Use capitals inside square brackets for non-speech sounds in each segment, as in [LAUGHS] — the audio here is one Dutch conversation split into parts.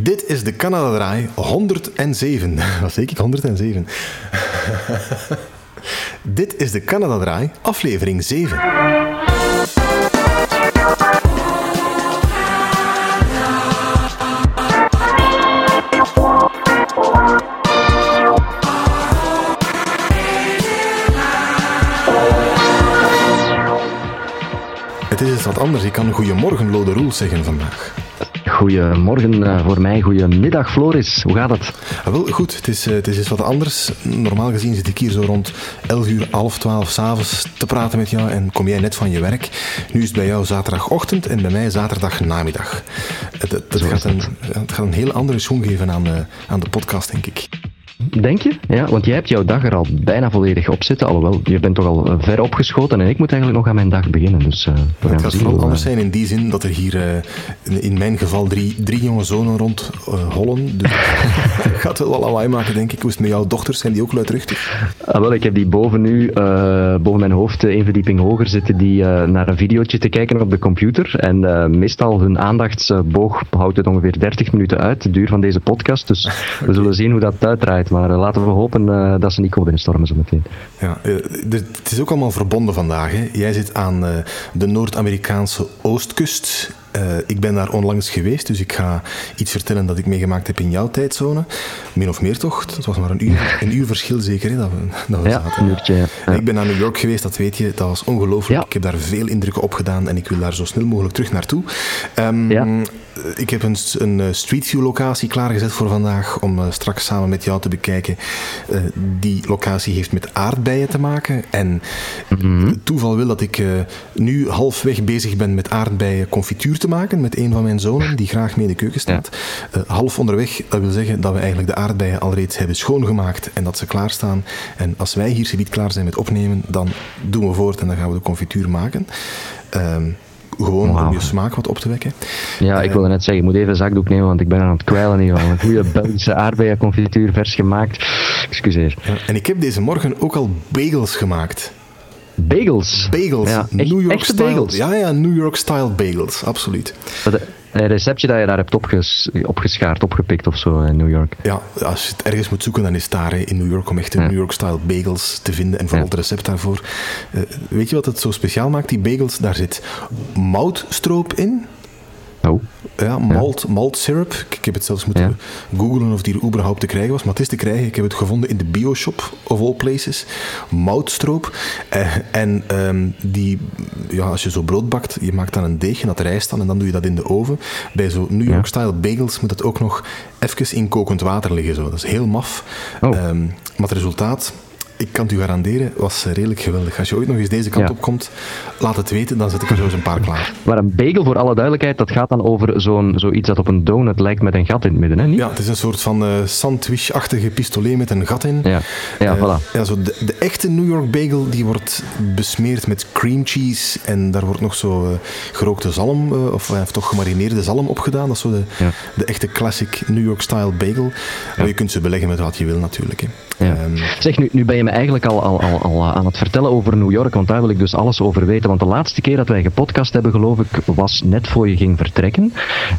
Dit is de Canada Draai 107. [LAUGHS] Wat zeg ik? 107. [LAUGHS] Dit is de Canada Draai, aflevering 7. Het is eens wat anders. Ik kan goedemorgen Lode Roel zeggen vandaag. Goedemorgen uh, voor mij, goedemiddag Floris. Hoe gaat het? Ah, wel, goed. Het is, uh, het is wat anders. Normaal gezien zit ik hier zo rond 11 uur, half 12 s'avonds te praten met jou en kom jij net van je werk. Nu is het bij jou zaterdagochtend en bij mij zaterdag namiddag. Het, het, het gaat, een, het gaat een heel andere schoen geven aan, uh, aan de podcast, denk ik. Denk je? Ja, want jij hebt jouw dag er al bijna volledig op zitten. Alhoewel, je bent toch al ver opgeschoten en ik moet eigenlijk nog aan mijn dag beginnen. Dus, uh, we het gaat vooral anders zijn in die zin dat er hier uh, in mijn geval drie, drie jonge zonen rond uh, hollen. Dus het [LAUGHS] gaat wel lawaai maken, denk ik. Hoe is het met jouw dochters? Zijn die ook luidruchtig? Ah, wel, ik heb die boven nu, boven mijn hoofd, één verdieping hoger zitten, die naar een videootje te kijken op de computer. En meestal hun aandachtsboog houdt het ongeveer 30 minuten uit, de duur van deze podcast. Dus okay. [LAUGHS] we zullen zien hoe dat uitdraait. Maar uh, laten we hopen uh, dat ze niet komen binnenstormen zo meteen. Ja, uh, het is ook allemaal verbonden vandaag. Hè? Jij zit aan de Noord-Amerikaanse oostkust. ik ben daar onlangs geweest, dus ik ga iets vertellen dat ik meegemaakt heb in jouw tijdzone. Min of meer toch? Het was maar een uur, [LAUGHS] een uur verschil zeker, hè, dat we, dat we ja, zaten. Een uurtje, ja. Ja. Ik ben naar New York geweest, dat weet je. Dat was ongelooflijk. Ik heb daar veel indrukken op gedaan en ik wil daar zo snel mogelijk terug naartoe. Um, ik heb een, een Street View locatie klaargezet voor vandaag om uh, straks samen met jou te bekijken. Die locatie heeft met aardbeien te maken. En mm -hmm. toeval wil dat ik nu halfweg bezig ben met aardbeien confituur te maken met een van mijn zonen die graag mee in de keuken staat. Ja. half onderweg, dat wil zeggen dat we eigenlijk de aardbeien al reeds hebben schoongemaakt en dat ze klaarstaan. En als wij hier zoiets klaar zijn met opnemen, dan doen we voort en dan gaan we de confituur maken. Gewoon wow. om je smaak wat op te wekken. Ja, ik wilde net zeggen, ik moet even een zakdoek nemen, want ik ben aan het kwijlen hier een goede [LAUGHS] Belgische aardbeienconfituur, vers gemaakt. Excuseer. Ja, en ik heb deze morgen ook al bagels gemaakt. Bagels? Bagels. Ja, New York style. bagels? Ja, ja, New York style bagels, absoluut. Een receptje dat je daar hebt opges opgeschaard, opgepikt of zo in New York. Ja, als je het ergens moet zoeken, dan is het daar in New York om echte ja. New York-style bagels te vinden en vooral ja. het recept daarvoor. Uh, weet je wat het zo speciaal maakt, die bagels? Daar zit moutstroop in. Ja, malt, ja. malt syrup. Ik heb het zelfs moeten ja. googlen of die er überhaupt te krijgen was. Maar het is te krijgen. Ik heb het gevonden in de bioshop of all places. Moutstroop. Uh, en um, die, ja, als je zo brood bakt, je maakt dan een deeg en dat rijst dan en dan doe je dat in de oven. Bij zo New York-style bagels moet dat ook nog even in kokend water liggen. Zo. Dat is heel maf. Oh. Um, maar het resultaat ik kan het u garanderen, was redelijk geweldig. Als je ooit nog eens deze kant Ja. op komt, laat het weten, dan zet ik er zo eens een paar klaar. Maar een bagel, voor alle duidelijkheid, dat gaat dan over zo'n zoiets dat op een donut lijkt met een gat in het midden, hè? Niet? Ja, het is een soort van uh, sandwich-achtige pistolet met een gat in. Ja, ja Eh, voilà. ja, zo de, de echte New York bagel die wordt besmeerd met cream cheese en daar wordt nog zo eh, gerookte zalm, eh, of, of toch gemarineerde zalm op gedaan. Dat is zo de, Ja. de echte classic New York style bagel. Maar je kunt ze beleggen met wat je wil natuurlijk. Hè. Ja. Ehm, Zeg, nu, nu ben je me eigenlijk al, al, al, al aan het vertellen over New York, want daar wil ik dus alles over weten. Want de laatste keer dat wij gepodcast hebben, geloof ik, was net voor je ging vertrekken.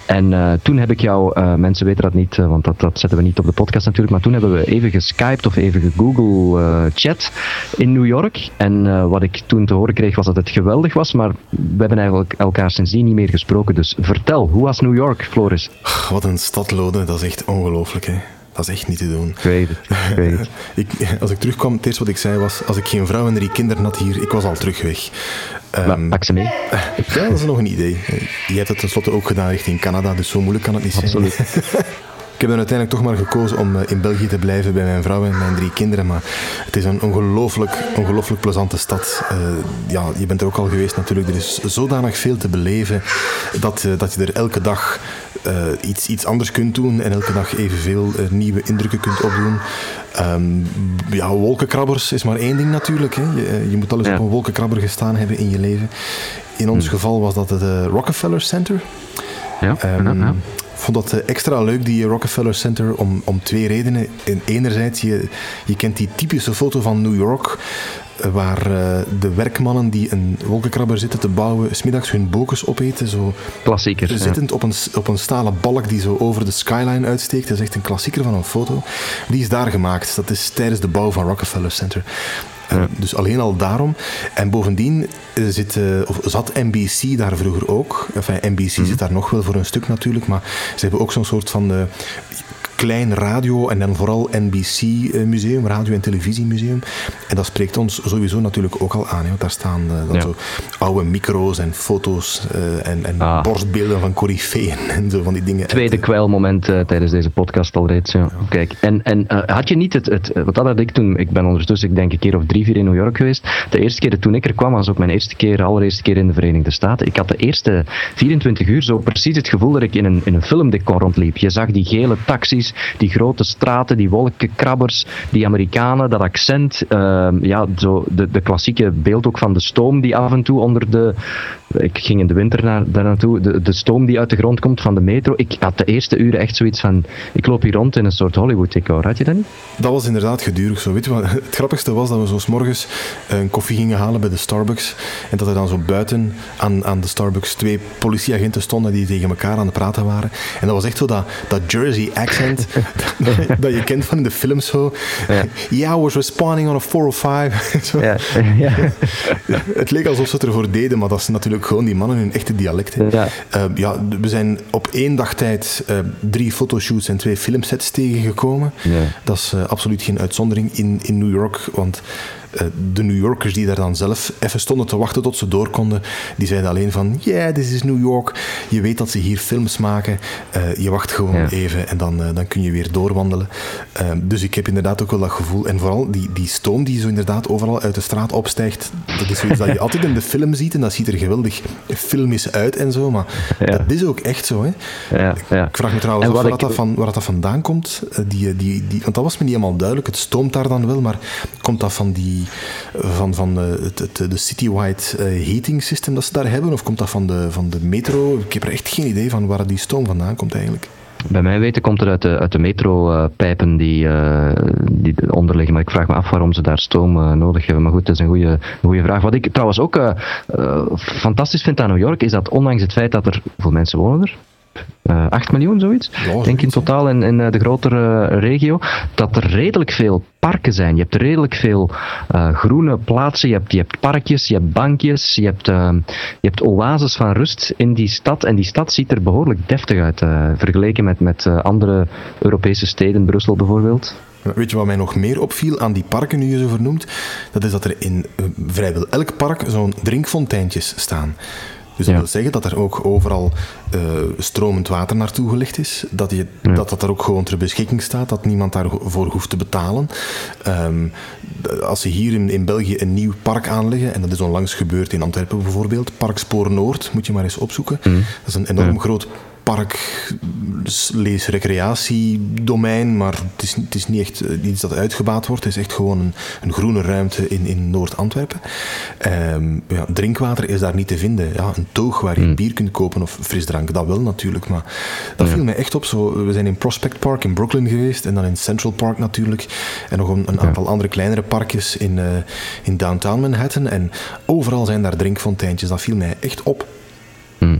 En uh, toen heb ik jou, uh, mensen weten dat niet, uh, want dat, dat zetten we niet op de podcast natuurlijk, maar toen hebben we even geskyped of even gegoogle chat in New York. En wat ik toen te horen kreeg was dat het geweldig was, maar we hebben eigenlijk elkaar sindsdien niet meer gesproken. Dus vertel, hoe was New York, Floris? wat een stad, Lode. Dat is echt ongelooflijk, hè. Dat is echt niet te doen. Ik weet het, ik weet het. [LAUGHS] ik, als ik terugkwam, het eerste wat ik zei was, als ik geen vrouw en drie kinderen had hier, ik was al terug weg. Um, pak ze mee. [LAUGHS] Ja, dat is nog een idee. Je hebt het tenslotte ook gedaan richting Canada, dus zo moeilijk kan het niet Absoluut. zijn. [LAUGHS] Ik heb dan uiteindelijk toch maar gekozen om in België te blijven bij mijn vrouw en mijn drie kinderen. Maar het is een ongelooflijk, ongelooflijk plezante stad. Uh, ja, je bent er ook al geweest natuurlijk. Er is zodanig veel te beleven dat, uh, dat je er elke dag uh, iets, iets anders kunt doen en elke dag evenveel nieuwe indrukken kunt opdoen. Um, ja, wolkenkrabbers is maar één ding natuurlijk. Hè. Je, je moet al eens ja. op een wolkenkrabber gestaan hebben in je leven. In ons hmm. geval was dat het Rockefeller Center. Ja, um, ja, ja. Vond dat extra leuk, die Rockefeller Center, om, om twee redenen. In, enerzijds, je, je kent die typische foto van New York waar uh, de werkmannen die een wolkenkrabber zitten te bouwen, smiddags hun bokens opeten. Zo klassieker. Zittend op, een, op een stalen balk die zo over de skyline uitsteekt. Dat is echt een klassieker van een foto. Die is daar gemaakt. Dat is tijdens de bouw van Rockefeller Center. Uh, dus alleen al daarom. En bovendien eh, zit, uh, of zat NBC daar vroeger ook. Enfin, NBC mm. zit daar nog wel voor een stuk natuurlijk, maar ze hebben ook zo'n soort van klein radio en dan vooral NBC-museum, radio- en televisiemuseum. En dat spreekt ons sowieso natuurlijk ook al aan. Hè, want daar staan uh, dan zo oude micro's en foto's uh, en, en ah. borstbeelden van coryfeeën [LAUGHS] en zo van die dingen. Tweede kwelmoment uh, tijdens deze podcast al reeds. Ja. ja. Kijk, en, en had je niet het, het, wat dat had ik toen, ik ben ondertussen ik denk een keer of drie, vier in New York geweest. De eerste keer toen ik er kwam was ook mijn eerste keer, allereerste keer in de Verenigde Staten. Ik had de eerste 24 uur zo precies het gevoel dat ik in een, in een filmdecor rondliep. Je zag die gele taxis, die grote straten, die wolkenkrabbers, die Amerikanen, dat accent. Ehm, ja, zo de, de klassieke beeld ook van de stoom die af en toe onder de. Ik ging in de winter naar, daar naartoe. De, de stoom die uit de grond komt van de metro. Ik had de eerste uren echt zoiets van. Ik loop hier rond in een soort Hollywood-decor. Had je dat niet? Dat was inderdaad gedurig zo. Weet je wat? [LAUGHS] Het grappigste was dat we zo s morgens een koffie gingen halen bij de Starbucks. En dat er dan zo buiten aan, aan de Starbucks twee politieagenten stonden die tegen elkaar aan het praten waren. En dat was echt zo dat, dat Jersey accent [LAUGHS] [LAUGHS] dat je kent van de films zo. Ja. Yeah, I was responding on a 405. ja. ja. het leek alsof ze het ervoor deden, maar dat is natuurlijk gewoon die mannen hun echte dialecten. Ja. Uh, ja, we zijn op één dag tijd uh, drie fotoshoots en twee filmsets tegengekomen. Ja. Dat is uh, absoluut geen uitzondering in, in New York, want eh, de New Yorkers die daar dan zelf even stonden te wachten tot ze door konden, die zeiden alleen van, yeah, this is New York. Je weet dat ze hier films maken. Uh, je wacht gewoon even en dan, uh, dan kun je weer doorwandelen. dus ik heb inderdaad ook wel dat gevoel. En vooral die, die stoom die zo inderdaad overal uit de straat opstijgt, dat is zoiets dat je [LAUGHS] altijd in de film ziet en dat ziet er geweldig filmisch uit en zo, maar ja. dat is ook echt zo. Hè. Ja, ja. Ik vraag me trouwens af waar, ik... dat van, waar dat vandaan komt. Die, die, die, want dat was me niet helemaal duidelijk. Het stoomt daar dan wel, maar komt dat van die van, van eh, het, het, de citywide uh, heating system dat ze daar hebben? Of komt dat van de, van de metro? Ik heb er echt geen idee van waar die stoom vandaan komt eigenlijk. Bij mij weten komt het uit de, uit de metropijpen die, uh, die eronder liggen. Maar ik vraag me af waarom ze daar stoom nodig hebben. Maar goed, dat is een goede, goede vraag. Wat ik trouwens ook fantastisch vind aan New York, is dat ondanks het feit dat er, hoeveel mensen wonen er? Uh, eh, 8 miljoen, zoiets. Ja, denk in totaal in, in eh, de grotere regio. Dat er redelijk veel parken zijn. Je hebt redelijk veel uh, groene plaatsen. Je hebt, je hebt parkjes, je hebt bankjes, je hebt, uh, je hebt oases van rust in die stad. En die stad ziet er behoorlijk deftig uit, vergeleken met, met andere Europese steden, Brussel bijvoorbeeld. Weet je wat mij nog meer opviel aan die parken, nu je ze vernoemt? Dat is dat er in vrijwel elk park zo'n drinkfonteintjes staan. Dus dat wil zeggen dat er ook overal uh, stromend water naartoe gelegd is. Dat, je, dat dat er ook gewoon ter beschikking staat. Dat niemand daarvoor hoeft te betalen. Um, als ze hier in, in België een nieuw park aanleggen, en dat is onlangs gebeurd in Antwerpen bijvoorbeeld, Parkspoor Noord, moet je maar eens opzoeken. Mm. Dat is een enorm groot park, lees recreatiedomein, maar het is, het is niet echt eh, iets dat uitgebaat wordt. Het is echt gewoon een, een groene ruimte in, in Noord-Antwerpen. Um, ja, drinkwater is daar niet te vinden. Ja, een toog waar je hmm. bier kunt kopen of frisdrank, dat wel natuurlijk. Maar dat viel mij echt op. Zo, we zijn in Prospect Park in Brooklyn geweest en dan in Central Park natuurlijk. En nog een, een aantal andere kleinere parkjes in, uh, in downtown Manhattan. En overal zijn daar drinkfonteintjes. Dat viel mij echt op. Hmm.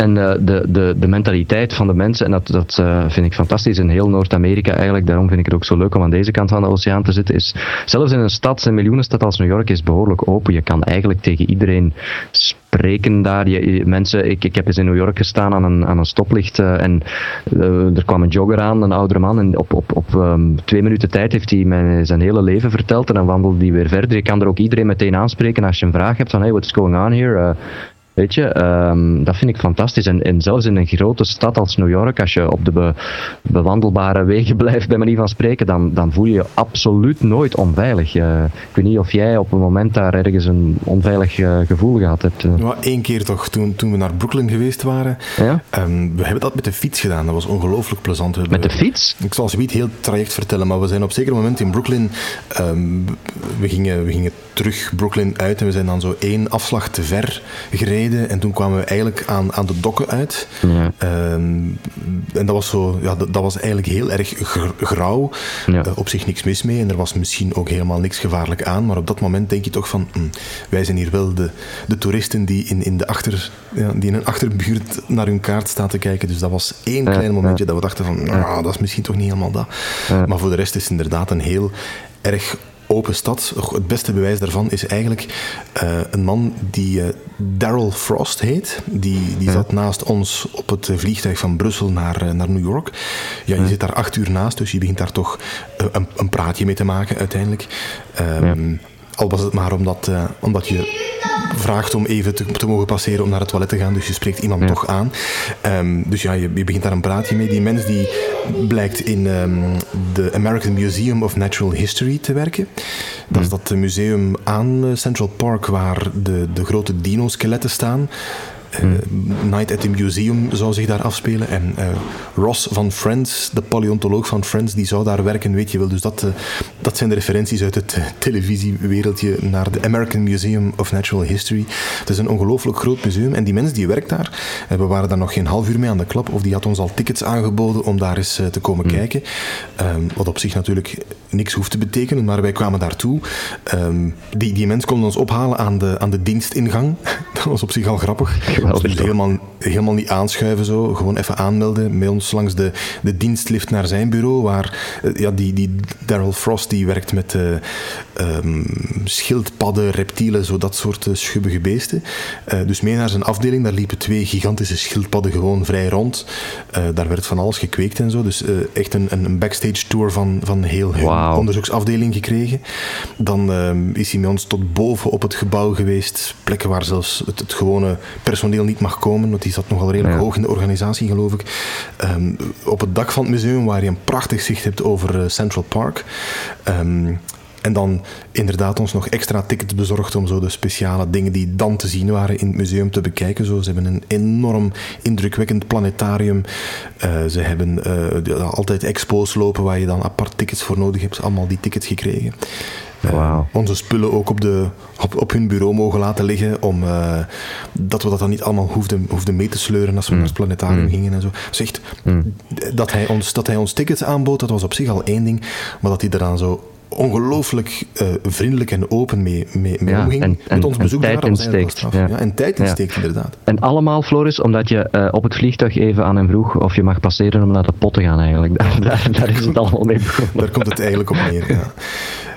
En uh, de, de, de mentaliteit van de mensen, en dat, dat uh, vind ik fantastisch in heel Noord-Amerika eigenlijk, daarom vind ik het ook zo leuk om aan deze kant van de oceaan te zitten, is zelfs in een stad, een miljoenenstad als New York, is behoorlijk open. Je kan eigenlijk tegen iedereen spreken daar. Je, mensen, ik, ik heb eens in New York gestaan aan een, aan een stoplicht uh, en er kwam een jogger aan, een oudere man, en op, op, op um, twee minuten tijd heeft hij mij zijn hele leven verteld en dan wandelde hij weer verder. Je kan er ook iedereen meteen aanspreken als je een vraag hebt van hey, what's going on here? Weet je, um, dat vind ik fantastisch. En, en, zelfs in een grote stad als New York, als je op de be, bewandelbare wegen [LAUGHS] blijft, bij manier van spreken, dan, dan voel je je absoluut nooit onveilig. Uh, ik weet niet of jij op een moment daar ergens een onveilig uh, gevoel gehad hebt. Uh. Ja, Eén keer toch, toen, toen we naar Brooklyn geweest waren. Ja? Um, we hebben dat met de fiets gedaan. Dat was ongelooflijk plezant. Met de fiets? Ik zal ze niet heel traject vertellen, maar we zijn op zeker moment in Brooklyn. Um, we, gingen, we gingen terug Brooklyn uit en we zijn dan zo één afslag te ver gereden en toen kwamen we eigenlijk aan, aan de dokken uit. Ja. Ehm, en dat was, zo, ja, dat, was eigenlijk heel erg grauw. Ja. op zich niks mis mee en er was misschien ook helemaal niks gevaarlijk aan, maar op dat moment denk je toch van, hm, wij zijn hier wel de, de toeristen die in, in, de achter, ja, die in een achterbuurt naar hun kaart staan te kijken. Dus dat was één klein momentje dat we dachten van, nou, dat is misschien toch niet helemaal dat. Maar voor de rest is het inderdaad een heel erg open stad. Het beste bewijs daarvan is eigenlijk uh, een man die uh, Daryl Frost heet. Die, die zat naast ons op het vliegtuig van Brussel naar, uh, naar New York. Ja, je zit daar acht uur naast, dus je begint daar toch een, een praatje mee te maken uiteindelijk. Um, al was het maar omdat, omdat je vraagt om even te, te, mogen passeren om naar het toilet te gaan. Dus je spreekt iemand toch aan. Um, dus ja, je, je, begint daar een praatje mee. Die mens die blijkt in um, de American Museum of Natural History te werken. Dat is dat museum aan eh, Central Park waar de, de grote dino-skeletten staan. Uh, Night at the Museum zou zich daar afspelen. En uh, Ross van Friends, de paleontoloog van Friends, die zou daar werken, weet je wel. Dus dat, uh, dat zijn de referenties uit het televisiewereldje naar de American Museum of Natural History. Het is een ongelooflijk groot museum. En die mens die werkt daar, we waren daar nog geen half uur mee aan de klap, of die had ons al tickets aangeboden om daar eens te komen mm. kijken. Um, wat op zich natuurlijk niks hoeft te betekenen, maar wij kwamen daartoe. Um, die, die mens kon ons ophalen aan de, aan de dienstingang. [LAUGHS] dat was op zich al grappig. Helemaal, helemaal niet aanschuiven zo. Gewoon even aanmelden. Met ons langs de, de dienstlift naar zijn bureau. Waar eh, ja, die, die Daryl Frost die werkt met uh, um, schildpadden, reptielen, zo dat soort uh, schubbige beesten. Uh, dus mee naar zijn afdeling. Daar liepen twee gigantische schildpadden gewoon vrij rond. daar werd van alles gekweekt en zo. Dus echt een, een backstage tour van, van heel hun onderzoeksafdeling gekregen. Dan ehm, is hij met ons tot boven op het gebouw geweest. Plekken waar zelfs het, het gewone personeel niet mag komen, want die zat nogal redelijk hoog in de organisatie, geloof ik. Um, op het dak van het museum, waar je een prachtig zicht hebt over uh, Central Park. Um, en dan inderdaad ons nog extra tickets bezorgd om zo de speciale dingen die dan te zien waren in het museum te bekijken. Zo, ze hebben een enorm indrukwekkend planetarium. Uh, ze hebben uh, altijd expos lopen waar je dan apart tickets voor nodig hebt. Allemaal die tickets gekregen. Uh, onze spullen ook op, de, op, op, hun bureau mogen laten liggen. Om, uh, dat we dat dan niet allemaal hoefden, hoefden mee te sleuren als we mm. naar het planetarium mm. gingen en zo. Zegt mm. dat, hij ons, dat hij ons tickets aanbood, dat was op zich al één ding. Maar dat hij er dan zo ongelooflijk uh, vriendelijk en open mee, mee, mee ja, omging. En, met ons bezoek tijd insteekt. Ja. ja. en tijd insteekt, ja. inderdaad. En allemaal, Floris, omdat je uh, op het vliegtuig even aan hem vroeg of je mag passeren om naar de pot te gaan eigenlijk. Daar, [LAUGHS] daar, daar is het allemaal mee begonnen. Daar komt het eigenlijk op neer, ja. [LAUGHS]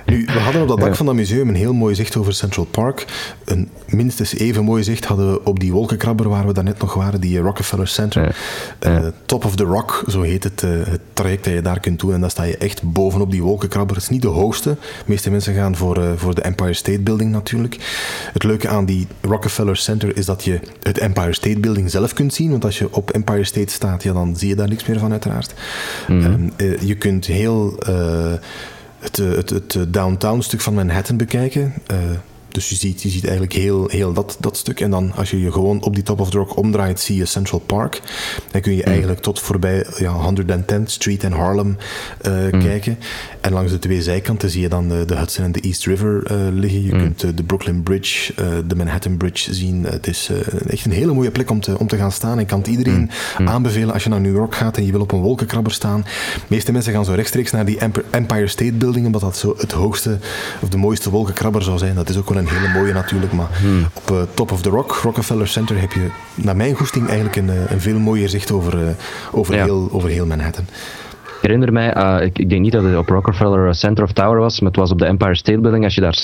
Nu, we hadden op dat dak van dat museum een heel mooi zicht over Central Park. Een minstens even mooi zicht hadden we op die wolkenkrabber waar we daarnet nog waren, die Rockefeller Center. Uh, top of the Rock, zo heet het, uh, het traject dat je daar kunt doen. En dan sta je echt bovenop die wolkenkrabber. Het is niet de hoogste. De meeste mensen gaan voor, uh, voor de Empire State Building natuurlijk. Het leuke aan die Rockefeller Center is dat je het Empire State Building zelf kunt zien. Want als je op Empire State staat, ja, dan zie je daar niks meer van uiteraard. Mm -hmm. je kunt heel het, eh, het, het, downtown stuk van Manhattan bekijken. Dus je ziet, je ziet eigenlijk heel, heel dat, dat stuk. En dan als je je gewoon op die Top of the Rock omdraait, zie je Central Park. Dan kun je mm. eigenlijk tot voorbij ja, 110th Street en Harlem uh, kijken. En langs de twee zijkanten zie je dan de, de Hudson en de East River uh, liggen. Je mm. kunt uh, de Brooklyn Bridge, de Manhattan Bridge zien. het is echt een hele mooie plek om te, om te gaan staan. Ik kan het iedereen aanbevelen als je naar New York gaat en je wil op een wolkenkrabber staan. De meeste mensen gaan zo rechtstreeks naar die Empire State Building, omdat dat zo het hoogste of de mooiste wolkenkrabber zou zijn. Dat is ook wel een hele mooie natuurlijk, maar hmm. op uh, Top of the Rock, Rockefeller Center, heb je naar mijn goesting eigenlijk een, een veel mooier zicht over, uh, over, heel, over heel Manhattan. Ik herinner mij, uh, ik, ik, denk niet dat het op Rockefeller Center of Tower was, maar het was op de Empire State Building. Als je daar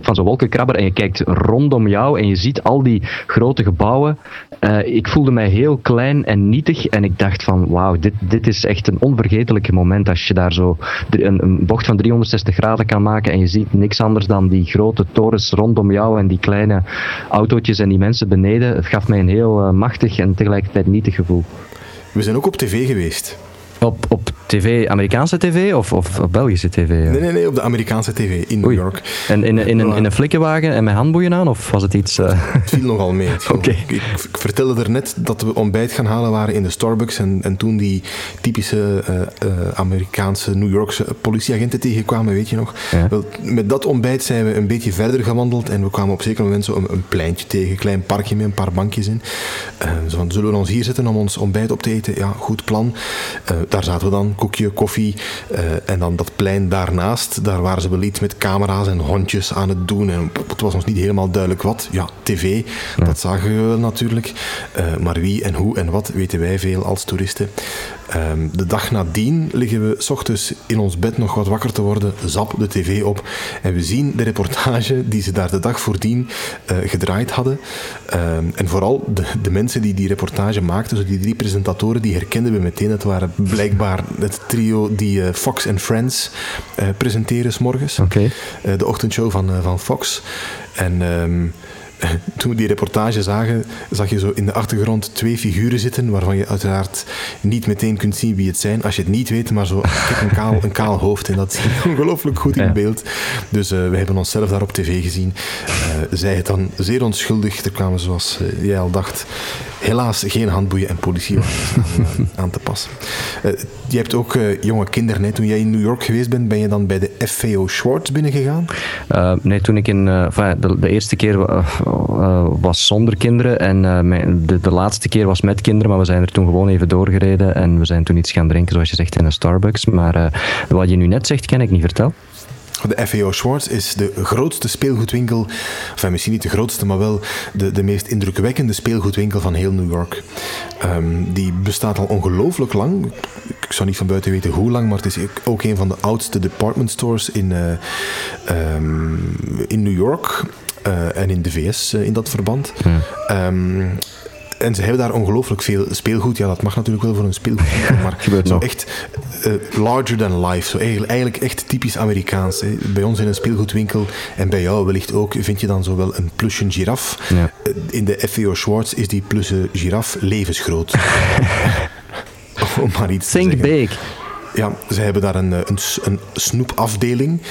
van zo'n wolkenkrabber en je kijkt rondom jou en je ziet al die grote gebouwen. Uh, ik voelde mij heel klein en nietig en ik dacht van wauw, dit, dit is echt een onvergetelijk moment als je daar zo een, een, bocht van 360 graden kan maken en je ziet niks anders dan die grote torens rondom jou en die kleine autootjes en die mensen beneden. Het gaf mij een heel uh, machtig en tegelijkertijd nietig gevoel. We zijn ook op tv geweest. Op, op tv, Amerikaanse tv of, of Belgische tv? Nee, nee, nee, op de Amerikaanse tv in New York. En in, in, een, in een flikkenwagen en met handboeien aan? Of was het iets... Uh... Het viel nogal mee. [LAUGHS] Oké. Ik, ik, vertelde er net dat we ontbijt gaan halen waren in de Starbucks. En, en toen die typische uh, uh, Amerikaanse, New Yorkse politieagenten tegenkwamen, weet je nog. Ja. Wel, met dat ontbijt zijn we een beetje verder gewandeld. En we kwamen op zeker moment zo een, een pleintje tegen. Een klein parkje met een paar bankjes in. zo van, zullen we ons hier zetten om ons ontbijt op te eten? Ja, goed plan. Daar zaten we dan, koekje, koffie. en dan dat plein daarnaast, daar waren ze wel iets met camera's en hondjes aan het doen. En het was ons niet helemaal duidelijk wat. Ja, tv, dat zagen we natuurlijk. Uh, maar wie en hoe en wat weten wij veel als toeristen. Um, de dag nadien liggen we s ochtends in ons bed nog wat wakker te worden, zap de tv op en we zien de reportage die ze daar de dag voordien uh, gedraaid hadden. Um, en vooral de, de, mensen die die reportage maakten, zo die drie presentatoren, die herkenden we meteen. Het waren blijkbaar het trio die uh, Fox and Friends uh, presenteren s morgens. Okay. de ochtendshow van, van Fox. En... Um, [LAUGHS] toen we die reportage zagen, zag je zo in de achtergrond twee figuren zitten, waarvan je uiteraard niet meteen kunt zien wie het zijn. Als je het niet weet, maar zo [LAUGHS] een kaal, een kaal hoofd. En dat je ongelooflijk goed in beeld. Dus uh, we hebben onszelf daar op tv gezien. Uh, zij het dan zeer onschuldig. Er kwamen, zoals uh, jij al dacht, helaas geen handboeien en politiewagens aan, [LAUGHS] aan, te passen. je hebt ook jonge kinderen. Hè. Toen jij in New York geweest bent, ben je dan bij de FVO Schwartz binnengegaan? nee, toen ik in... de, de, eerste keer uh, was zonder kinderen. En uh, de, de, laatste keer was met kinderen, maar we zijn er toen gewoon even doorgereden. En we zijn toen iets gaan drinken, zoals je zegt, in een Starbucks. Maar uh, wat je nu net zegt, kan ik niet vertellen. De FAO Schwartz is de grootste speelgoedwinkel, enfin misschien niet de grootste, maar wel de, de meest indrukwekkende speelgoedwinkel van heel New York. Um, die bestaat al ongelooflijk lang. Ik zou niet van buiten weten hoe lang, maar het is ook een van de oudste department stores in, um, in New York. Uh, en in de VS uh, in dat verband. Ja. Um, en ze hebben daar ongelooflijk veel speelgoed. Ja, dat mag natuurlijk wel voor een speelgoed. [LAUGHS] Maar zo echt uh, larger than life. Zo eigenlijk, echt typisch Amerikaans. Hè. Bij ons in een speelgoedwinkel en bij jou wellicht ook vind je dan zo wel een plusje giraf. Ja. In de FVO Schwartz is die plusje giraf levensgroot. [LAUGHS] Om maar iets Think te zeggen. big. Ja, ze hebben daar een, een, een snoepafdeling.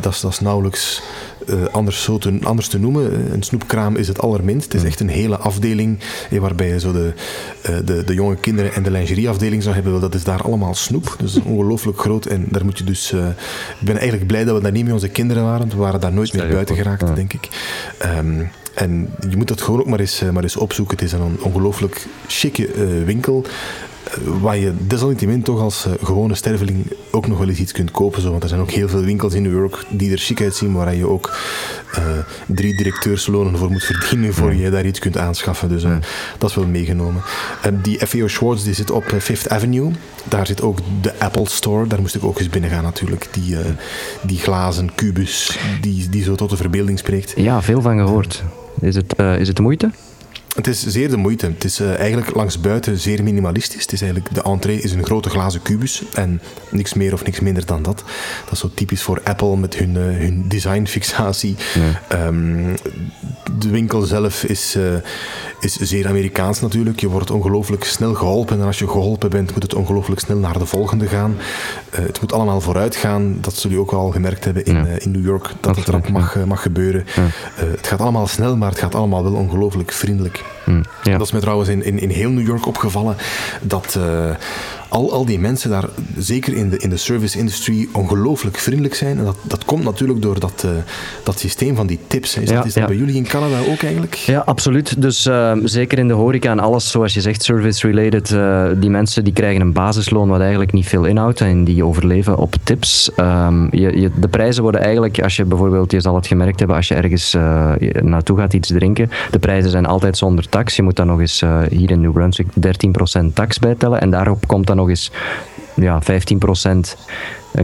Dat is, dat is nauwelijks uh, anders, zo te, anders te noemen. Een snoepkraam is het allerminst. Het is echt een hele afdeling eh, waarbij je zo de, uh, de, de jonge kinderen en de lingerieafdeling zou hebben. Dat is daar allemaal snoep. Dus [LAUGHS] ongelooflijk groot. En daar moet je dus... Uh, ik ben eigenlijk blij dat we daar niet met onze kinderen waren. We waren daar nooit meer buiten geraakt, ja. denk ik. Um, en je moet dat gewoon ook maar eens, maar eens opzoeken. Het is een ongelooflijk chique winkel waar je desalniettemin toch als uh, gewone sterveling ook nog wel eens iets kunt kopen. Zo. Want er zijn ook heel veel winkels in New York die er chic uitzien, waar je ook uh, drie directeurslonen voor moet verdienen voor je daar iets kunt aanschaffen. Dus uh, dat is wel meegenomen. die FAO Schwartz die zit op Fifth Avenue. Daar zit ook de Apple Store. Daar moest ik ook eens binnen gaan natuurlijk. Die, die glazen kubus die, die zo tot de verbeelding spreekt. Ja, veel van gehoord. Is het, is het de moeite? Het is zeer de moeite. Het is uh, eigenlijk langs buiten zeer minimalistisch. Het is eigenlijk, de entree is een grote glazen kubus en niks meer of niks minder dan dat. Dat is zo typisch voor Apple met hun, uh, hun designfixatie. Um, de winkel zelf is, uh, is zeer Amerikaans natuurlijk. Je wordt ongelooflijk snel geholpen en als je geholpen bent moet het ongelooflijk snel naar de volgende gaan. het moet allemaal vooruit gaan. Dat zul je ook al gemerkt hebben in, ja. in New York, dat het erop mag, mag gebeuren. Ja. het gaat allemaal snel, maar het gaat allemaal wel ongelooflijk vriendelijk. Mm, ja. Dat is me trouwens in, in, in heel New York opgevallen dat uh, al, al die mensen daar, zeker in de, in de service industry, ongelooflijk vriendelijk zijn. En dat, dat komt natuurlijk door dat, uh, dat systeem van die tips. Is, ja, dat, is dat bij jullie in Canada ook eigenlijk? Ja, absoluut. Dus uh, zeker in de horeca en alles, zoals je zegt, service-related, uh, die mensen die krijgen een basisloon wat eigenlijk niet veel inhoudt en die overleven op tips. Um, je, je, de prijzen worden eigenlijk, als je bijvoorbeeld, je zal het gemerkt hebben, als je ergens naartoe gaat iets drinken, de prijzen zijn altijd zonder tax. Je moet dan nog eens hier in New Brunswick 13% tax bijtellen en daarop komt dan nog eens ja, 15%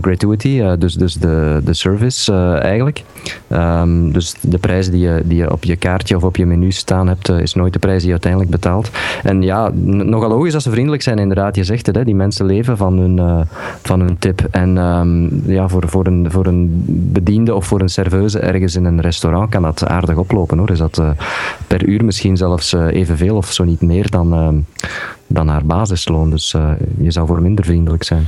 gratuity, dus, dus de, de service eigenlijk. Ehm, dus de prijs die je, die je op je kaartje of op je menu staan hebt, is nooit de prijs die je uiteindelijk betaalt. En ja, nogal logisch dat ze vriendelijk zijn, inderdaad. Je zegt het, hè, die mensen leven van hun, van hun tip. En ehm, ja, voor, voor, een, voor een bediende of voor een serveuse ergens in een restaurant kan dat aardig oplopen hoor. Is dat per uur misschien zelfs evenveel of zo niet meer dan, ehm, dan haar basisloon. Dus uh, je zou voor minder vriendelijk zijn.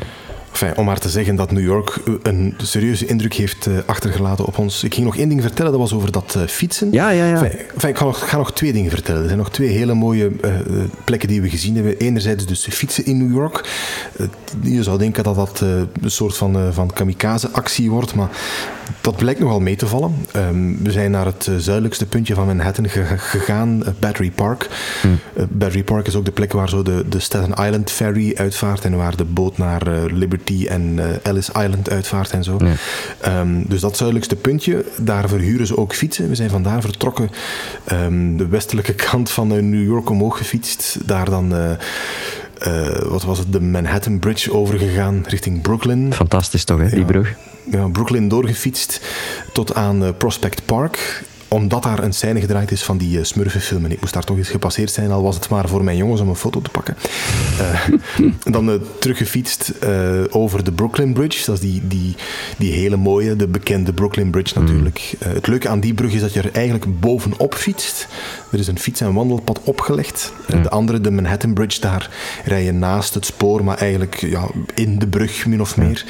Enfin, om maar te zeggen dat New York een serieuze indruk heeft uh, achtergelaten op ons. Ik ging nog één ding vertellen, dat was over dat uh, fietsen. Ja, ja, ja. Enfin, ik ga nog, ga nog, twee dingen vertellen. Er zijn nog twee hele mooie uh, plekken die we gezien hebben. Enerzijds dus fietsen in New York. je zou denken dat dat een soort van, van kamikaze-actie wordt, maar dat blijkt nogal mee te vallen. Um, we zijn naar het zuidelijkste puntje van Manhattan gegaan, Battery Park. Hmm. Battery Park is ook de plek waar zo de, de Staten Island Ferry uitvaart en waar de boot naar Liberty en uh, Ellis Island uitvaart en zo. Ehm, dus dat zuidelijkste puntje, daar verhuren ze ook fietsen. We zijn vandaar vertrokken, um, de westelijke [LAUGHS] kant van uh, New York omhoog gefietst. Daar dan... Uh, wat was het, de Manhattan Bridge overgegaan richting Brooklyn. Fantastisch toch, hè, die brug? Ja, Brooklyn doorgefietst tot aan Prospect Park omdat daar een scène gedraaid is van die uh, Smurfenfilm. En ik moest daar toch eens gepasseerd zijn, al was het maar voor mijn jongens om een foto te pakken. Uh, [LAUGHS] dan uh, teruggefietst over de Brooklyn Bridge. Dat is die, die, die hele mooie, de bekende Brooklyn Bridge natuurlijk. Mm. het leuke aan die brug is dat je er eigenlijk bovenop fietst. Er is een fiets- en wandelpad opgelegd. Mm. De andere, de Manhattan Bridge, daar rij je naast het spoor, maar eigenlijk ja, in de brug min of meer.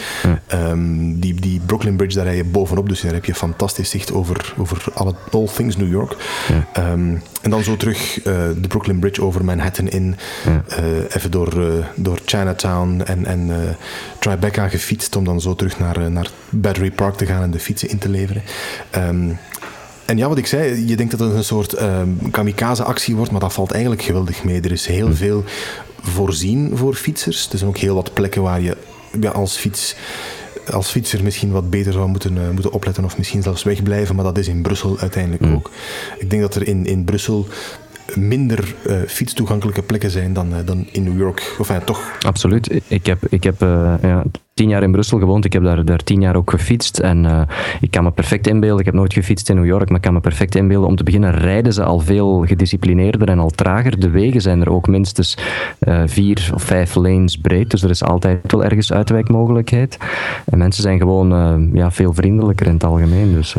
Um, die, die Brooklyn Bridge, daar rij je bovenop, dus daar heb je fantastisch zicht over, over alle All Things New York. Ehm, en dan zo terug uh, de Brooklyn Bridge over Manhattan in. Uh, even door, uh, door Chinatown en, en Tribeca gefietst om dan zo terug naar, naar Battery Park te gaan en de fietsen in te leveren. Um, en ja, wat ik zei, je denkt dat het een soort um, kamikaze-actie wordt, maar dat valt eigenlijk geweldig mee. Er is heel hm. veel voorzien voor fietsers. Er zijn ook heel wat plekken waar je ja, als fiets als fietser misschien wat beter zou moeten, uh, moeten opletten of misschien zelfs wegblijven, maar dat is in Brussel uiteindelijk mm. ook. Ik denk dat er in, in Brussel minder uh, fietstoegankelijke plekken zijn dan, uh, dan in New York. Of enfin, toch? Absoluut. Ik heb, ik heb ja, tien jaar in Brussel gewoond. Ik heb daar, daar tien jaar ook gefietst. En ik kan me perfect inbeelden. Ik heb nooit gefietst in New York, maar ik kan me perfect inbeelden. Om te beginnen rijden ze al veel gedisciplineerder en al trager. De wegen zijn er ook minstens vier of vijf lanes breed. Dus er is altijd wel ergens uitwijkmogelijkheid. En mensen zijn gewoon ja, veel vriendelijker in het algemeen. Dus,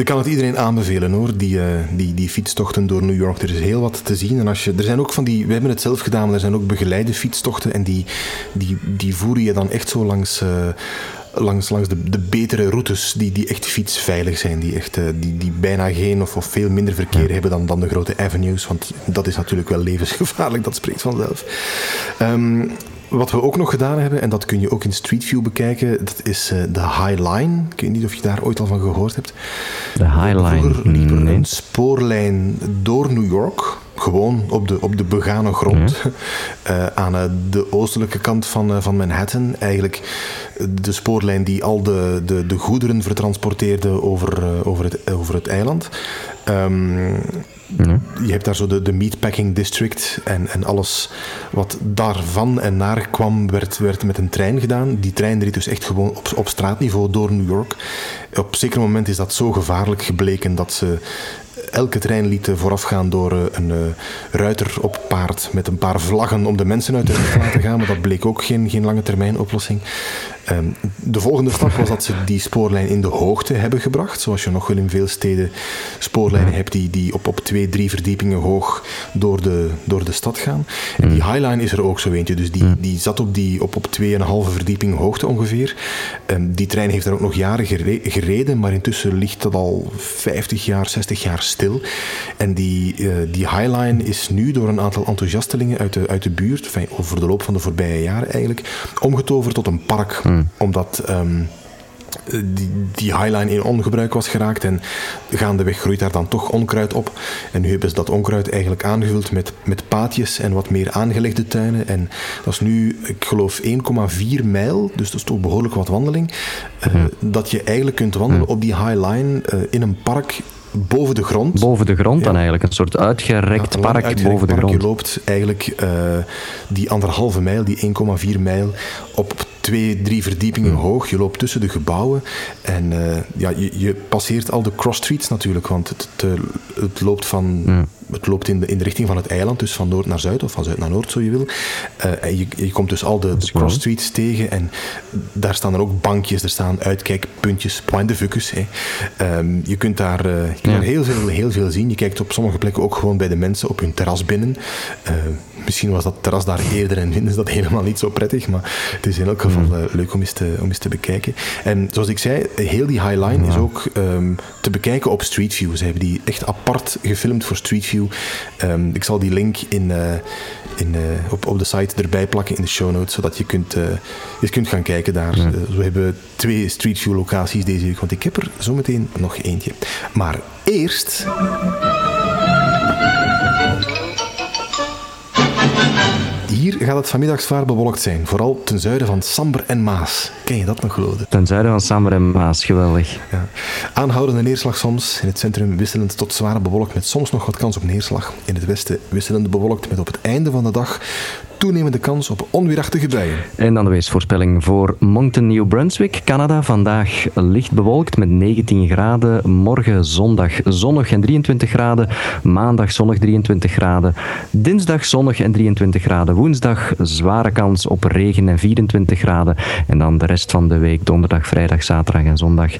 ik kan het iedereen aanbevelen hoor, die, uh, die, die fietstochten door New York. Er is heel wat te zien. En als je, er zijn ook van die, we hebben het zelf gedaan, maar er zijn ook begeleide fietstochten. En die, die, die voeren je dan echt zo langs. Uh, langs, langs de, de betere routes die, die echt fietsveilig zijn, die, echt, uh, die, die bijna geen of, of veel minder verkeer hebben dan, dan de grote avenues, want dat is natuurlijk wel levensgevaarlijk, dat spreekt vanzelf. Um, wat we ook nog gedaan hebben, en dat kun je ook in Street View bekijken, dat is uh, de High Line. Ik weet niet of je daar ooit al van gehoord hebt. De High Line? Vroeger liep er een spoorlijn door New York, gewoon op de, op de begane grond, uh, [LAUGHS] aan uh, de oostelijke kant van, van Manhattan. Eigenlijk de spoorlijn die al de, de, de goederen vertransporteerde over, over, het, over het eiland. Um, je hebt daar zo de, de meatpacking district en, en alles wat daarvan en naar kwam, werd, werd met een trein gedaan. Die trein reed dus echt gewoon op, op straatniveau door New York. Op zeker moment is dat zo gevaarlijk gebleken dat ze elke trein lieten voorafgaan door eh, een uh, ruiter op paard met een paar vlaggen om de mensen uit de weg te laten gaan. Maar dat bleek ook geen, geen lange termijn oplossing. Ehm, de volgende stap was dat ze die spoorlijn in de hoogte hebben gebracht. Zoals je nog wel in veel steden spoorlijnen hebt die, die op, op twee, drie verdiepingen hoog door de, door de stad gaan. En die mm. Highline is er ook zo eentje. Dus die, mm. die zat op, die, op, op tweeënhalve verdieping hoogte ongeveer. Um, die trein heeft daar ook nog jaren gereden, maar intussen ligt dat al 50 jaar, 60 jaar stil. En die, uh, die Highline is nu door een aantal enthousiastelingen uit de, uit de buurt, enfin, over de loop van de voorbije jaren eigenlijk, omgetoverd tot een park. Mm omdat um, die, die highline in ongebruik was geraakt en gaandeweg groeit daar dan toch onkruid op. En nu hebben ze dat onkruid eigenlijk aangevuld met, met paadjes en wat meer aangelegde tuinen. En dat is nu, ik geloof, 1,4 mijl, dus dat is toch behoorlijk wat wandeling. Uh, Dat je eigenlijk kunt wandelen op die highline uh, in een park boven de grond. Boven de grond dan eigenlijk, een soort uitgerekt park boven de grond. Je loopt eigenlijk uh, die anderhalve mijl, die 1,4 mijl, op twee, drie verdiepingen hoog. Je loopt tussen de gebouwen en ja, je, je, passeert al de cross streets natuurlijk, want het, het, het loopt van het loopt in de, in de richting van het eiland, dus van noord naar zuid of van zuid naar noord, zo je wil. Uh, en je, je komt dus al de, de cross streets tegen en daar staan er ook bankjes, er staan uitkijkpuntjes, point de. Um, je kunt daar, uh, je kunt daar heel, veel, heel veel zien. Je kijkt op sommige plekken ook gewoon bij de mensen op hun terras binnen. Uh, misschien was dat terras daar eerder en vinden ze dat helemaal niet zo prettig, maar het is in elk geval hmm. leuk om eens, te, om eens te bekijken. En zoals ik zei, heel die High Line is ook um, te bekijken op Street View. Ze hebben die echt apart gefilmd voor Street View Um, ik zal die link in, uh, in, uh, op, op de site erbij plakken in de show notes, zodat je kunt, uh, eens kunt gaan kijken daar. Ja. we hebben twee Street View locaties deze week, want ik heb er zometeen nog eentje. Maar eerst. Hier gaat het vanmiddag zwaar bewolkt zijn, vooral ten zuiden van Samber en Maas. Ken je dat nog, Lode? Ten zuiden van Samber en Maas, geweldig. Ja. Aanhoudende neerslag soms, in het centrum wisselend tot zwaar bewolkt met soms nog wat kans op neerslag. In het westen wisselend bewolkt met op het einde van de dag toenemende kans op onweerachtige buien. En dan de weersvoorspelling voor Moncton, New Brunswick, Canada. Vandaag licht bewolkt met 19 graden. Morgen zondag zonnig en 23 graden. Maandag zonnig 23 graden. Dinsdag zonnig en 23 graden. Woensdag zware kans op regen en 24 graden. En dan de rest van de week, donderdag, vrijdag, zaterdag en zondag,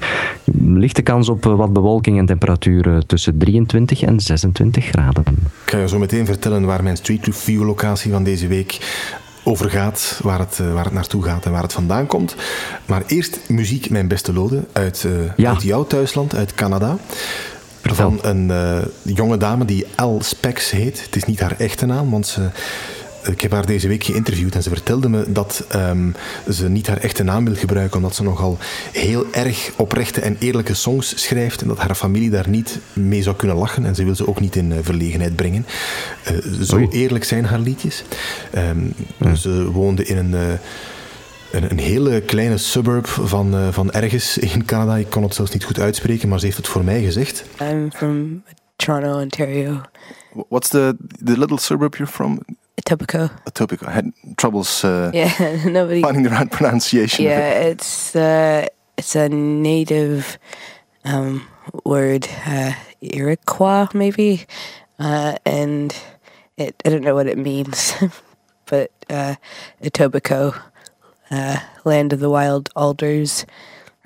lichte kans op wat bewolking en temperaturen tussen 23 en 26 graden. Ik ga je zo meteen vertellen waar mijn Street View locatie van deze week over gaat, waar het, eh, waar het naartoe gaat en waar het vandaan komt. Maar eerst muziek, mijn beste lode, uit, uh, uit jouw thuisland, uit Canada. Van een uh, jonge dame die Al Spex heet. Het is niet haar echte naam, want ze ik heb haar deze week geïnterviewd en ze vertelde me dat um, ze niet haar echte naam wil gebruiken, omdat ze nogal heel erg oprechte en eerlijke songs schrijft en dat haar familie daar niet mee zou kunnen lachen en ze wil ze ook niet in uh, verlegenheid brengen. Uh, zo Oei. eerlijk zijn haar liedjes. Um, ja. Ze woonde in een... Uh, een, een, hele kleine suburb van, uh, van ergens in Canada. Ik kon het zelfs niet goed uitspreken, maar ze heeft het voor mij gezegd. I'm from Toronto, Ontario. What's the, the little suburb you're from? Etobicoke. Etobicoke. I had troubles uh, yeah, [LAUGHS] nobody, finding the right pronunciation. Yeah, it. it's uh, it's a native um, word, uh, Iroquois maybe, uh, and it I don't know what it means, [LAUGHS] but uh, Etobicoke, uh, land of the wild alders.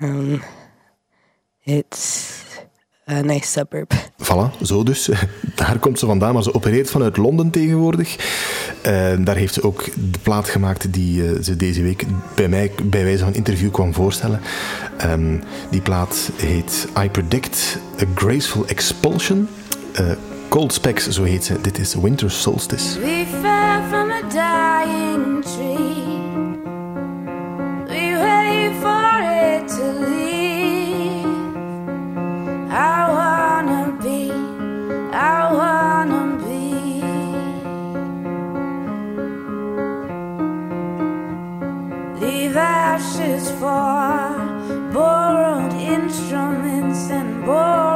Um, it's a nice suburb. Voilà, zo dus. [LAUGHS] Daar komt ze vandaan, maar ze opereert vanuit Londen tegenwoordig. Uh, daar heeft ze ook de plaat gemaakt die uh, ze deze week bij mij bij wijze van interview kwam voorstellen. Um, die plaat heet I Predict a Graceful Expulsion. Uh, Cold Specs, zo heet ze. Dit is Winter Solstice. We fell from a dying tree. We wait for I wanna be, I wanna be. Leave ashes for borrowed instruments and borrowed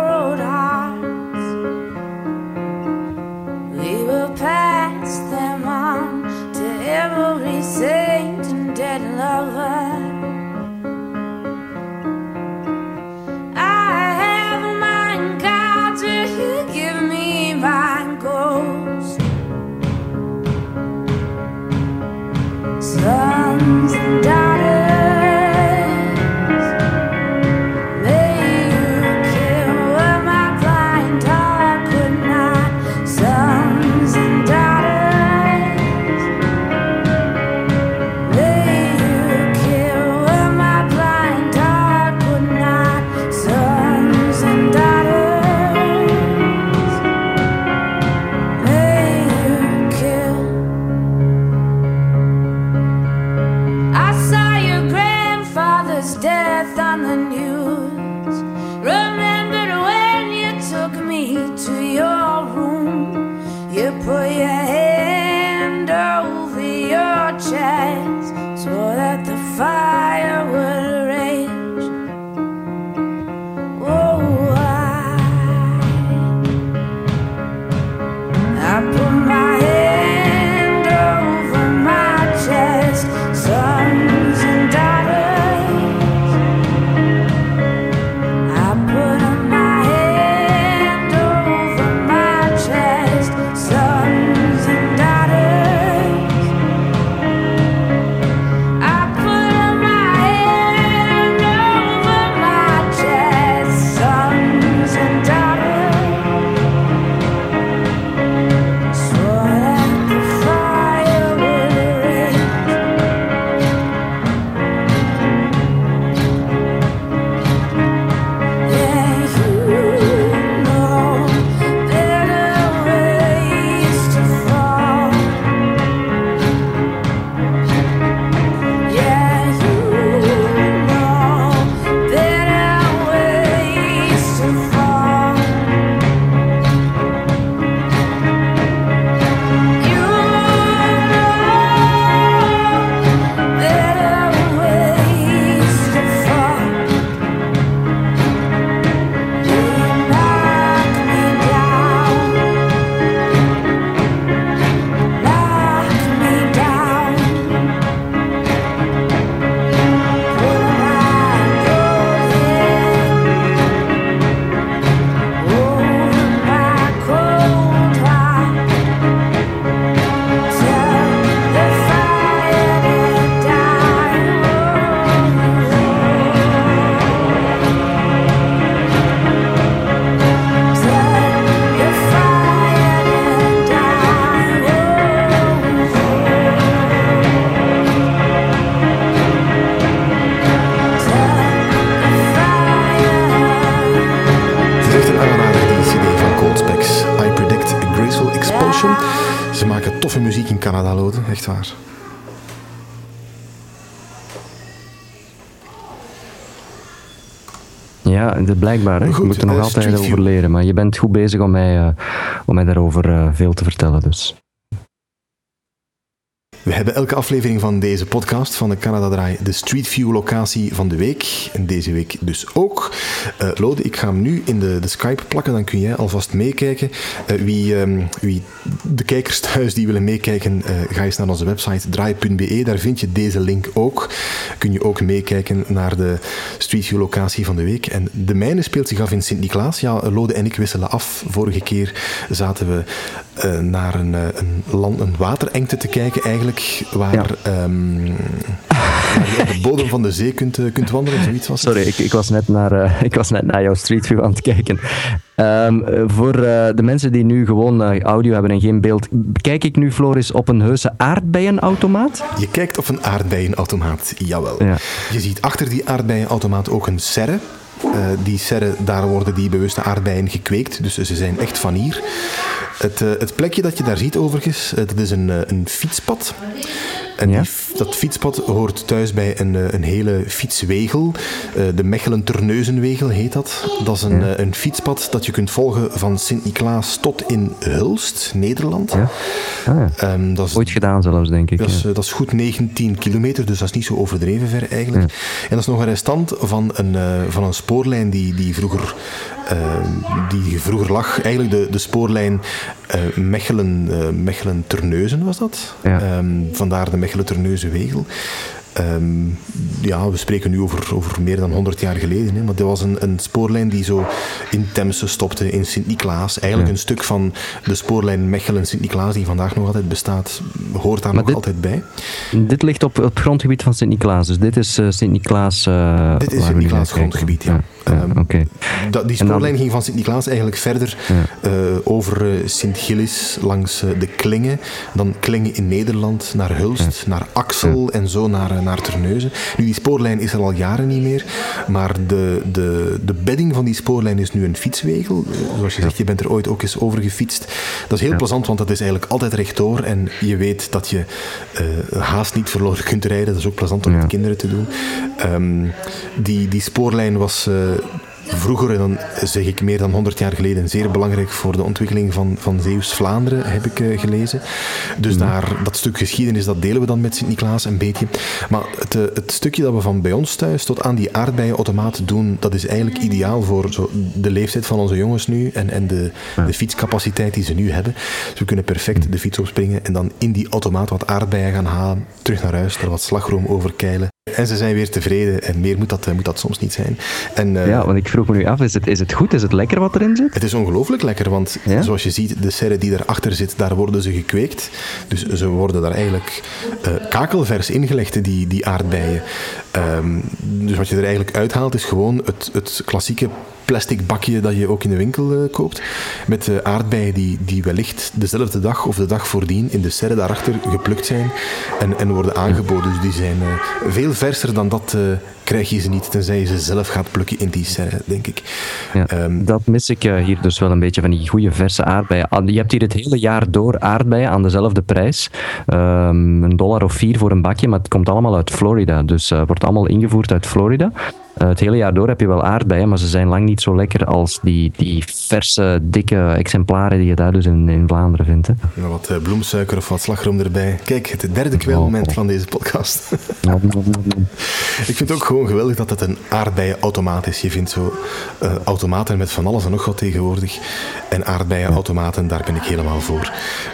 Ja, blijkbaar. Hè? je moet er nog altijd over leren. Maar je bent goed bezig om mij, om mij daarover veel te vertellen. Dus. We hebben elke aflevering van deze podcast van de Canada Draai de Street View locatie van de week. En deze week dus ook. Uh, Lode, ik ga hem nu in de, de Skype plakken, dan kun jij alvast meekijken. Uh, wie, um, wie de kijkers thuis die willen meekijken, uh, ga eens naar onze website draai.be. Daar vind je deze link ook. Kun je ook meekijken naar de Street View locatie van de week. En de mijne speelt zich af in Sint-Niklaas. Ja, Lode en ik wisselen af. Vorige keer zaten we naar een, een, land, een waterengte te kijken eigenlijk waar, ja. um, je op de bodem van de zee kunt, eh, kunt wandelen, zoiets was Sorry, ik, ik, was net naar, uh, [LAUGHS] ik was net naar jouw Street View aan het kijken. Um, voor uh, de mensen die nu gewoon audio hebben en geen beeld, kijk ik nu, Floris, op een heuse aardbeienautomaat? Je kijkt op een aardbeienautomaat, jawel. Ja. Je ziet achter die aardbeienautomaat ook een serre. Uh, die serre, daar worden die bewuste aardbeien gekweekt, dus ze zijn echt van hier. Het, uh, het plekje dat je daar ziet overigens, uh, dat is een, een fietspad. En ja? dat fietspad hoort thuis bij een, een hele fietswegel. de Mechelen-Terneuzenwegel heet dat. Dat is een, ja. een fietspad dat je kunt volgen van Sint-Niklaas tot in Hulst, Nederland. Ja. Ah, um, dat is, Ooit gedaan zelfs, denk ik. Dat is, dat is goed 19 kilometer, dus dat is niet zo overdreven ver eigenlijk. En dat is nog een restant van een, van een spoorlijn die, die, vroeger, die vroeger lag. Eigenlijk de, de spoorlijn uh, Mechelen, uh, Mechelen-Terneuzen was dat. Ja. Um, vandaar de Mechelen-Terneuzen-wegel. Um, ja, we spreken nu over, over meer dan 100 jaar geleden. Hè, maar dat was een, een spoorlijn die zo in Temse stopte, in Sint-Niklaas. Eigenlijk een stuk van de spoorlijn Mechelen-Sint-Niklaas, die vandaag nog altijd bestaat, hoort daar maar nog dit, altijd bij. Dit ligt op het grondgebied van Sint-Niklaas, dus dit is uh, Sint-Niklaas. Uh, dit is Sint-Niklaas grondgebied, ja. ja. Um, okay. die spoorlijn ging van Sint-Niklaas eigenlijk verder ja. uh, over Sint-Gillis langs de Klingen, dan Klingen in Nederland, naar Hulst, naar Axel en zo naar, naar Terneuzen. Nu, die spoorlijn is er al jaren niet meer, maar de, de, de bedding van die spoorlijn is nu een fietswegel. Zoals je zegt, je bent er ooit ook eens over gefietst. Dat is heel plezant, want dat is eigenlijk altijd rechtdoor en je weet dat je uh, haast niet verloren kunt rijden. Dat is ook plezant om met kinderen te doen. Um, die, die spoorlijn was... Uh, it. Vroeger, en dan zeg ik meer dan 100 jaar geleden, zeer belangrijk voor de ontwikkeling van, van Zeeuws-Vlaanderen, heb ik uh, gelezen. Dus mm. daar, dat stuk geschiedenis, dat delen we dan met Sint-Niklaas een beetje. Maar het, uh, het, stukje dat we van bij ons thuis tot aan die aardbeienautomaat doen, dat is eigenlijk ideaal voor zo de leeftijd van onze jongens nu en, en de, ja. de fietscapaciteit die ze nu hebben. Dus we kunnen perfect de fiets opspringen en dan in die automaat wat aardbeien gaan halen, terug naar huis, er wat slagroom over keilen. En ze zijn weer tevreden en meer moet dat, moet dat soms niet zijn. En, uh, ja, want ik vroeg me nu af, is het, is het goed? Is het lekker wat erin zit? Het is ongelooflijk lekker, want ja? zoals je ziet, de serre die erachter zit, daar worden ze gekweekt. Dus ze worden daar eigenlijk uh, kakelvers ingelegd, die, die aardbeien. Um, dus wat je er eigenlijk uithaalt, is gewoon het, het klassieke plastic bakje dat je ook in de winkel uh, koopt. Met uh, aardbeien die, die wellicht dezelfde dag of de dag voordien in de serre daarachter geplukt zijn en, en worden aangeboden. Dus die zijn uh, veel verser dan dat krijg je ze niet, tenzij je ze zelf gaat plukken in die serre, denk ik. Ja, um, dat mis ik hier dus wel een beetje van die goede verse aardbeien. Je hebt hier het hele jaar door aardbeien aan dezelfde prijs. Um, een dollar of vier voor een bakje, maar het komt allemaal uit Florida. Dus uh, wordt allemaal ingevoerd uit Florida. Uh, het hele jaar door heb je wel aardbeien, maar ze zijn lang niet zo lekker als die, die verse, dikke exemplaren die je daar dus in, in Vlaanderen vindt. Hè. Ja, wat uh, bloemsuiker of wat slagroom erbij. Kijk, het derde kwelmoment oh. van deze podcast. ik vind het ook gewoon geweldig dat het een aardbeienautomaat is. Je vindt zo uh, automaten met van alles en nog wat tegenwoordig. En aardbeienautomaten, daar ben ik helemaal voor.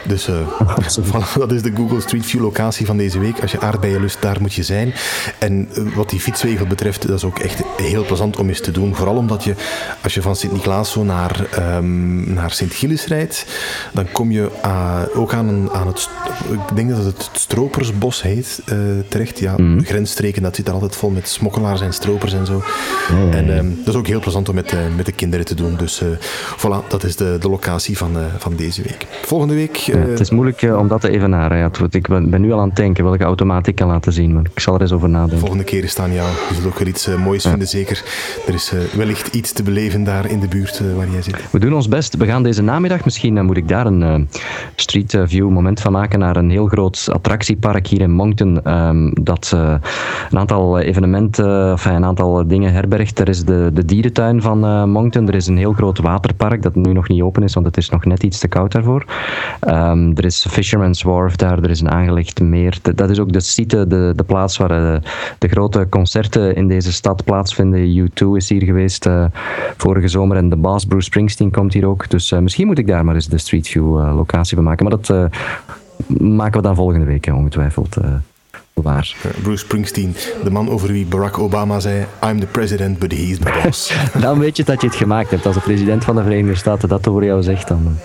Dus [LAUGHS] voilà, dat is de Google Street View locatie van deze week. Als je aardbeien lust, daar moet je zijn. En wat die fietswegel betreft, dat is ook echt heel plezant om eens te doen. Vooral omdat je, als je van Sint-Niklaas zo naar, um, naar Sint-Gilles rijdt, dan kom je uh, ook aan, een, aan het, ik denk dat het het Stropersbos heet, uh, terecht. Ja, mm. grensstreken, dat zit er altijd vol met smokkelaars en stropers en zo. En ehm, dat is ook heel plezant om met, met de kinderen te doen. Dus voilà, dat is de, de locatie van, van deze week. Volgende week... het is moeilijk om dat te evenaren. Ja, ik ben, ben, nu al aan het denken welke automaat ik kan laten zien, maar ik zal er eens over nadenken. Volgende keer is het aan jou. Je zult ook wel iets moois vinden, zeker. Er is wellicht iets te beleven daar in de buurt waar jij zit. We doen ons best. We gaan deze namiddag, misschien moet ik daar een street view moment van maken naar een heel groot attractiepark hier in Moncton. Ehm, dat een aantal evenementen, of een aantal dingen herbergt. Er is de, de dierentuin van Moncton. Er is een heel groot waterpark dat nu nog niet open is, want het is nog net iets te koud daarvoor. Um, er is Fisherman's Wharf daar, er is een aangelegd meer. Dat is ook de site, de, de plaats waar uh, de grote concerten in deze stad plaatsvinden. U2 is hier geweest vorige zomer en de baas Bruce Springsteen komt hier ook. Dus misschien moet ik daar maar eens de Street View locatie van maken. Maar dat maken we dan volgende week ongetwijfeld waar. Bruce Springsteen, de man over wie Barack Obama zei: I'm the president, but he's the boss. [LAUGHS] dan weet je dat je het gemaakt hebt. Als de president van de Verenigde Staten dat over jou zegt, dan.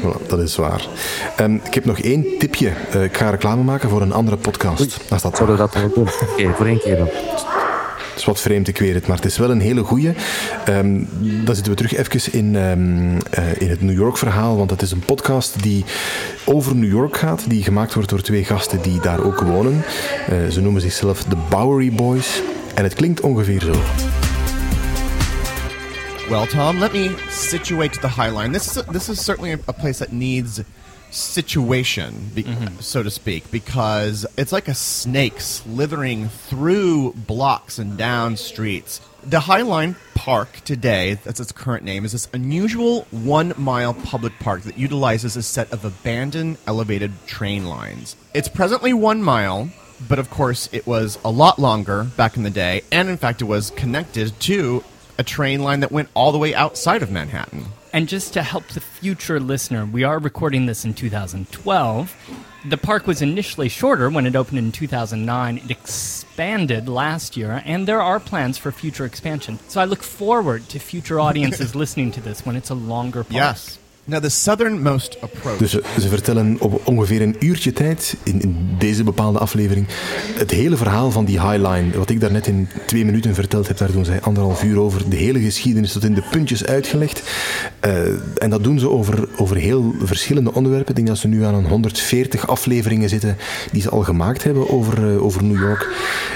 Voilà, dat is waar. Um, ik heb nog één tipje. Uh, ik ga reclame maken voor een andere podcast. Als dat we doen? Oké, voor één keer dan is wat vreemd, ik weet het, maar het is wel een hele goeie. Um, dan zitten we terug even in, um, uh, in het New York verhaal, want het is een podcast die over New York gaat, die gemaakt wordt door twee gasten die daar ook wonen. Uh, ze noemen zichzelf de Bowery Boys en het klinkt ongeveer zo. Well, Tom, let me situate the Highline. This is, this is certainly a place that needs situation, be- mm-hmm. so to speak, because it's like a snake slithering through blocks and down streets. The Highline Park today, that's its current name, is this unusual one mile public park that utilizes a set of abandoned elevated train lines. It's presently one mile, but of course it was a lot longer back in the day, and in fact it was connected to a train line that went all the way outside of Manhattan. And just to help the future listener, we are recording this in 2012. The park was initially shorter when it opened in 2009. It expanded last year, and there are plans for future expansion. So I look forward to future audiences [LAUGHS] listening to this when it's a longer park. Yes. Now the southernmost approach. Dus ze vertellen op ongeveer een uurtje tijd, in, deze bepaalde aflevering, het hele verhaal van die Highline. Wat ik daarnet in twee minuten verteld heb, daar doen zij anderhalf uur over. De hele geschiedenis tot in de puntjes uitgelegd. Uh, en dat doen ze over, over heel verschillende onderwerpen. Ik denk dat ze nu aan een 140 afleveringen zitten die ze al gemaakt hebben over, uh, over New York.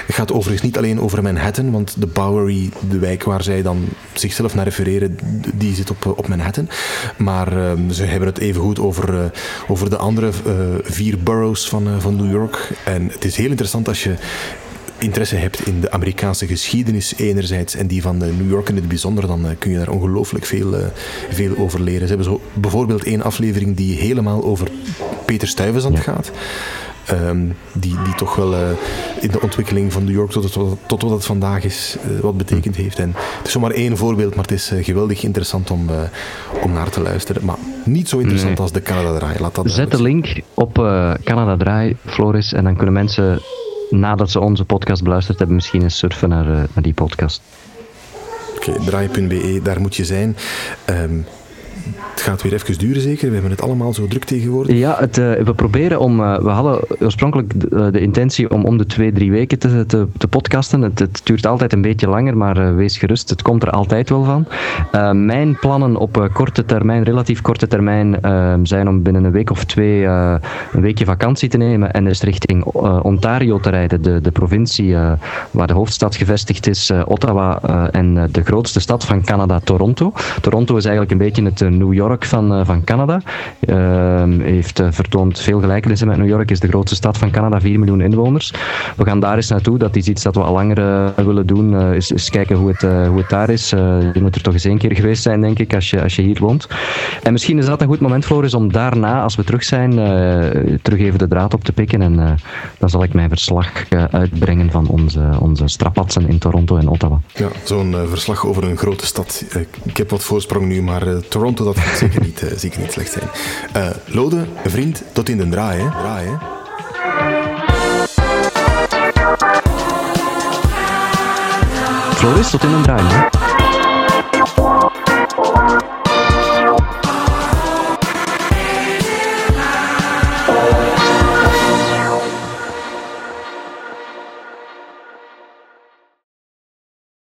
Het gaat overigens niet alleen over Manhattan, want de Bowery, de wijk waar zij dan zichzelf naar refereren, die zit op, op Manhattan. Maar Ehm, ze hebben het even goed over, eh, over de andere eh, vier boroughs van, eh, van New York. En het is heel interessant als je interesse hebt in de Amerikaanse geschiedenis enerzijds en die van New York in het bijzonder, dan kun je daar ongelooflijk veel, veel over leren. Ze hebben zo bijvoorbeeld één aflevering die helemaal over Peter Stuyvesant gaat. Um, die, die toch wel uh, in de ontwikkeling van New York tot, tot, tot wat het vandaag is, uh, wat betekend heeft. En het is zomaar één voorbeeld, maar het is uh, geweldig interessant om, om naar te luisteren. Maar niet zo interessant nee. als de Canada Draai. Laat dat Zet de link op Canada Draai, Floris, en dan kunnen mensen nadat ze onze podcast beluisterd hebben, misschien eens surfen naar, naar die podcast. Oké, okay, draai.be, daar moet je zijn. Um, het gaat weer even duren zeker. We hebben het allemaal zo druk tegenwoordig. Ja, het, uh, we proberen om... Uh, we hadden oorspronkelijk de, uh, de, intentie om om de twee, drie weken te, te, te podcasten. Het, het, duurt altijd een beetje langer, maar wees gerust. Het komt er altijd wel van. mijn plannen op korte termijn, relatief korte termijn, zijn om binnen een week of twee een weekje vakantie te nemen en eens richting Ontario te rijden. De, de provincie waar de hoofdstad gevestigd is, Ottawa, en de grootste stad van Canada, Toronto. Toronto is eigenlijk een beetje het New York van, uh, van Canada. Uh, heeft uh, vertoond veel gelijkenissen met New York. Is de grootste stad van Canada, 4 miljoen inwoners. We gaan daar eens naartoe. Dat is iets dat we al langer eh, willen doen. Is, kijken hoe het, hoe het daar is. je moet er toch eens één keer geweest zijn, denk ik, als je, als je hier woont. En misschien is dat een goed moment voor is om daarna, als we terug zijn, terug even de draad op te pikken. En dan zal ik mijn verslag uitbrengen van onze, onze strapatsen in Toronto en Ottawa. Ja, zo'n verslag over een grote stad. ik heb wat voorsprong nu, maar Toronto dat gaat zeker niet, zeker niet slecht zijn. Uh, Lode, vriend, tot in de draai. Hè? draai hè? Floris, tot in de draai.